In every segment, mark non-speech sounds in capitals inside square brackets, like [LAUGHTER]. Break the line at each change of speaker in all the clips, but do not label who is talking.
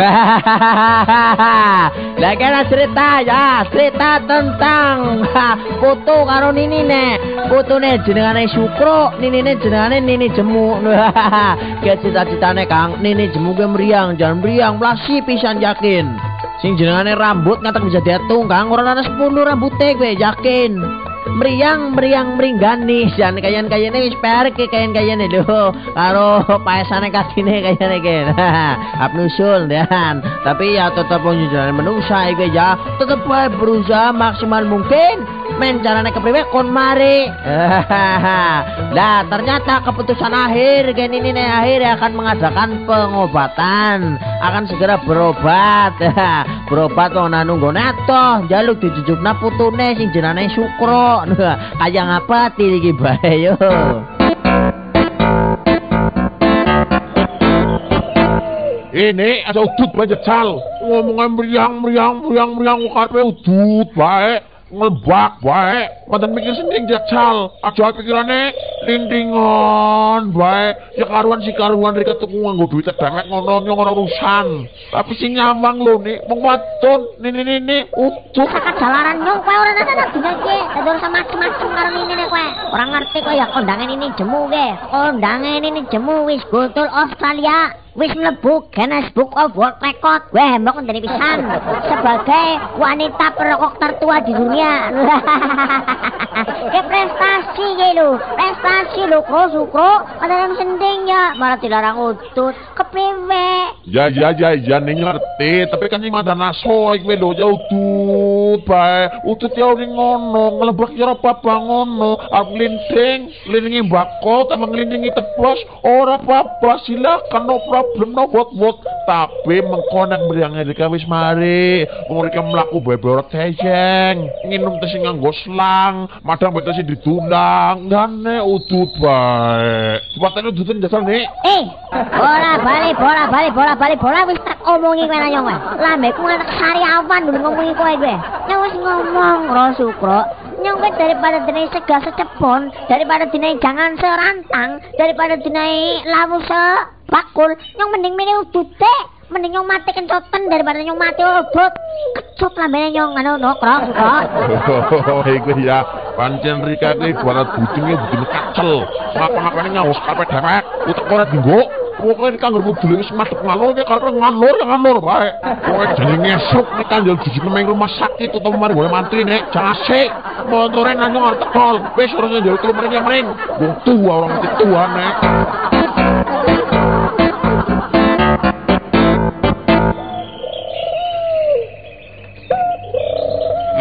[LAUGHS] Lah kena cerita ya, cerita tentang foto karo nini nek. Fotone jenengane Sukro, ninine jenengane Nini Jemu. [LAUGHS] Ke cita-citane Kang, Nini Jemu ke meriang, jangan meriang, blasi pisan yakin. Sing jenengane rambut ngatak bisa diatung Kang, ora ana 10 rambute kowe yakin. Meriang meriang meringgani jan kayan kayane wis perke kayan kayane lho karo paesane kasine kayane ke [LAUGHS] apnusul dan tapi ya tetep nyujuran menungsa ya. Tetep wae berusaha maksimal mungkin men carane kepriwe kon mari [LAUGHS] lah ternyata keputusan akhir gen ini nih akhir akan mengadakan pengobatan akan segera berobat [LAUGHS] berobat wong nunggu neto jaluk dijujukna putune sing jenane Sukro [LAUGHS] Kaya ngapa iki bae yo.
Ini ada udut bae jajal. Ngomongnya meriang meriang meriang meriang karepe udut bae. ngelbak, wae. Mboten mikir sing jajal, aja pikirane lindingan bae. Ya karuan si karuan. Rika tuku nganggo duit banget ngono ngono urusan. Tapi si nyawang lho nih wong wadon nini nini utuh
jalaran nyong kowe ora nana dina iki dadi sama macem-macem karo nini nek kowe. Ora ngerti kok ya kondangan ini jemu ge. Kondangan ini jemu wis gotul Australia. Wis mlebu Guinness Book of World Record. Gue hembok dari pisan. Sebagai wanita perokok tertua di dunia. [LAUGHS] Ke prestasi gitu, prestasi lo kro sukro, ada yang sending ya, malah dilarang utut, kepriwe.
Ya ya ya ya ning ngerti, tapi kan sing mandan naso iki lho ya utut bae. Utut ya ning ngono, nglebak ya apa ngono. Aku linting, lintingi mbako, tambah nglindingi teplos, ora apa-apa silakan no problem no what what tapi mengkonek meriangnya di kawis mari. Mereka melaku beberapa tejeng. Nginum tesi nganggo slang madang betul si ditundang. Gane udut baik cepatnya udutin dasar nih
eh bola balik bola balik bola balik bola wis tak omongi nanya kowe lambe ku anak sariawan dulu ngomongi kowe gue ya wis ngomong ro sukro nyongket daripada dinai segal secepon daripada dinai jangan serantang daripada dinai lawu se bakul nyong mending milih udute mending nyong mati kencoten daripada nyong mati udut kecut lah bene nyong anu nokro
oh iku ya. Pancen Rika kuwi barat bucinge bujine kacel ngapa-ngapane nyawas karpet dewek utek ora dinggo Pokoknya ini kan ngerbuk wis madep ngalor ya karena ngalor ya ngalor bae. Pokoknya jadi ngesuk nih kan jual jujur nemeng rumah sakit atau kemarin gue mantri nek jase motornya nanya nggak tekol. Wes orangnya jual keluar mering mering. Gue tua orang mati tua nek.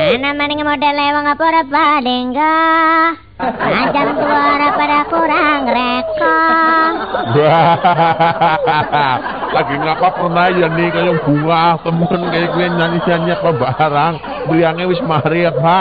Ana maning model wong apa ora padengga. Ajan suara pada kurang reko. [LAUGHS]
Lagi ngapa pernah ya nih kayak bunga temen kayak gue nyanyi nyanyi apa barang beriangnya wis mari apa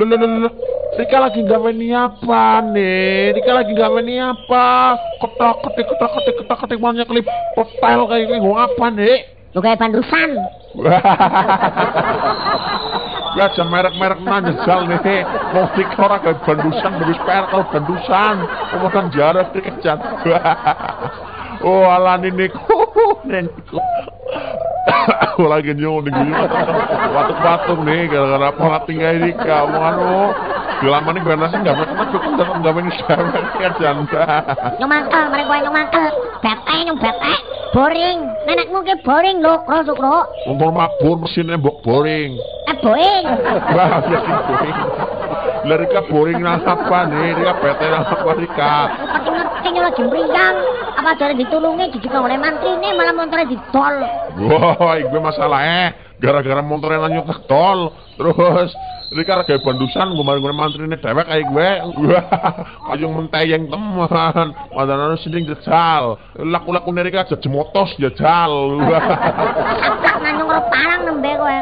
lu lu lu Rika lagi gawe ni apa nih? Rika lagi gawe ni apa? Ketak ketik ketak ketik ketak ketik banyak klip hotel kayak gue apa nih?
Lu kayak pandusan. [LAUGHS]
Ya aja merek-merek nanya jal nih. Musik orang kayak bandusan, perek kalau bandusan. Kemudian jarak [LAUGHS] dikejar. Oh ala niniku, [LAUGHS] niniku. Aku [COUGHS] lagi nih gue batuk-batuk nih gara-gara pola tinggal ini kamu anu Gila maning gue nasi nggak pernah cukup dapat nggak maning siapa kan janda. [LAUGHS]
Nyong mangkel, mereka gue nyong mangkel. Bete nyong bete. Boring. Nenekmu ke boring lho, kro sukro.
Untuk mabur mesinnya mbok boring.
Eh boring.
Wah, ya sih boring. Lah Rika boring nang apa nih? Rika bete nang apa Rika?
Ngerti lagi meriang. Apa dari ditulungi juga oleh mantri ini malah motornya ditol.
Wah, gue masalah eh. Gara-gara motornya nanyuk ke tol. Terus Rika kayak bandusan gue mantri ini dewek kayak gue. Kayung menteyeng teman. Padahal sini jajal. Laku-laku nih Rika jadi motos jajal. Wah.
Saplak nanyong ro parang nembe kowe.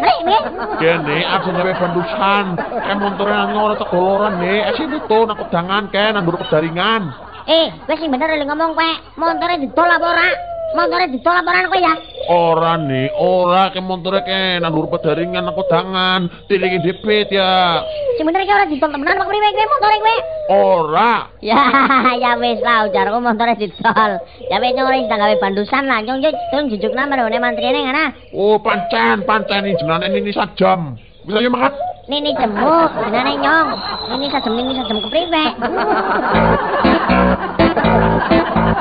Kene aja nyewe bandusan. Kayak motornya nanyuk ora tegoloran nih. Asyik itu nak pedangan kayak nandur kejaringan.
Eh, wis sing bener ngomong kowe. Motornya ditol apa ora? Motornya ditol apa ora kowe ya?
Ora nih, ora ke montore ke nandur pedaringan aku tangan, tiringi dipit ya.
Kayak orang ditol temenan apa priwe kowe motore kowe?
Ora.
Ya, [LAUGHS] ya wis lah ujarku motore ditol. Ya wis nyore tak gawe bandusan lah, nyong yo turun jujuk nama lho mantrine ngana.
Oh, pancen, pancen ini jenane ini sajam. Bisa yo makan?
Nini jemuk, jenenge nyong. Nini sajem nini sajem kepriwe? [LAUGHS]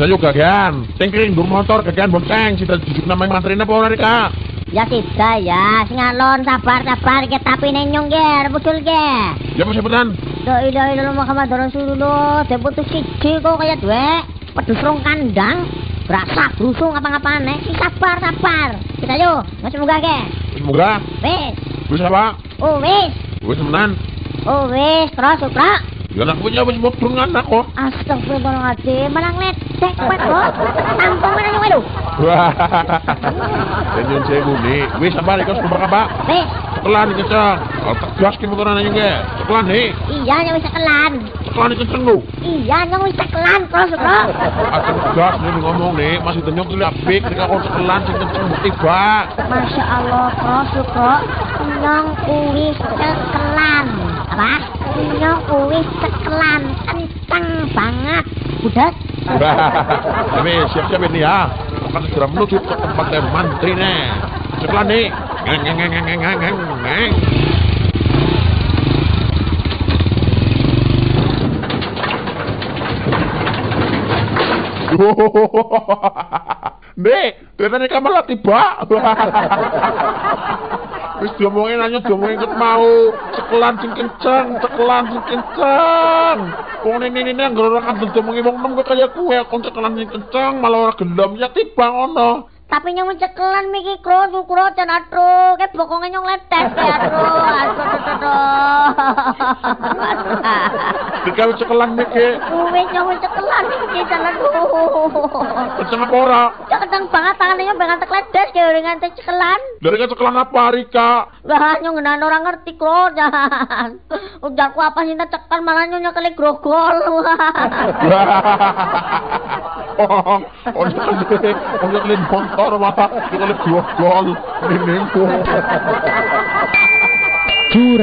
Bisa juga kan? Tingkring dur motor kagian bonceng, sida jujuk nama mantrine apa ora Rika?
Ya tidak ya, sing alon sabar sabar ke tapi nenyong ge, betul ge.
Ya apa sebutan?
La ilaha illallah Muhammad Rasulullah, deputus siji kok kaya duwe pedus rong kandang. Berasa brusung apa-apaan nek, sing sabar sabar. Kita yo, mas munggah ge.
Semoga.
Wis,
Bisa apa?
oh wis,
Wis temenan.
oh wis, terus supra.
Ya punya wis mau dengan aku.
Astagfirullahaladzim, malah ngledek kowe kok. Tampung mana nyong lho.
Wah. Jangan sewu nih. Wis apa kau sumpah apa? Nih kencang. Kalau tegas ke motoran aja nggak? Sekelan nih.
iya nyong wis. Sekelan
nih kenceng lu.
Iya nyong wis sekelan terus supra.
Akan tegas nih ngomong nih. Masih tenyok tuh apik. Ketika kau sekelan sing tiba.
Masya Allah, terus supra. Nyong kuwi sekelan. Apa? Nyong kuwi sekelan. Kenceng banget. Budak.
Tapi siap-siap ini ya. Akan segera menuju ke tempatnya mantri nih. Sekelan nih. Ngeng ngeng ngeng ngeng ngeng ngeng. Nek, [LAUGHS] ternyata kamar lah tiba. [LAUGHS] Wis diomongin nanya diomongin ket mau. Cekelan sing kenceng, cekelan sing kenceng. Wong ini ini yang gerorang kan diomongin wong nem kaya kue. Kon cekelan sing kenceng malah ora gelem ya tiba ngono.
Tapi nyong cekelan miki kro sukro jan atro. Ke bokonge nyong letes ya atro. Atro atro.
Dikawe cekelan miki.
Wis nyong cekelan miki jan atro.
Kenceng apa ora?
Ya kenceng banget tangannya pengen tekledes ke dengan cekelan.
Dari kan cekelan apa Rika?
Nyong ngenan orang ngerti kro jan. Ujarku apa sih cekal malah nyong nyekeli grogol.
oh, oh, oh, motor malah nyekelin grogol. Ini
Curan